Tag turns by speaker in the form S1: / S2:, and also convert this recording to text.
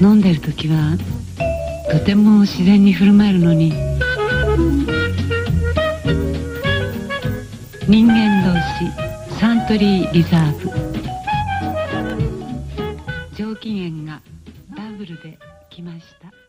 S1: 飲んでる時はとても自然に振る舞えるのに人間同士サントリーリザーブ。上機嫌がダブルで来ました。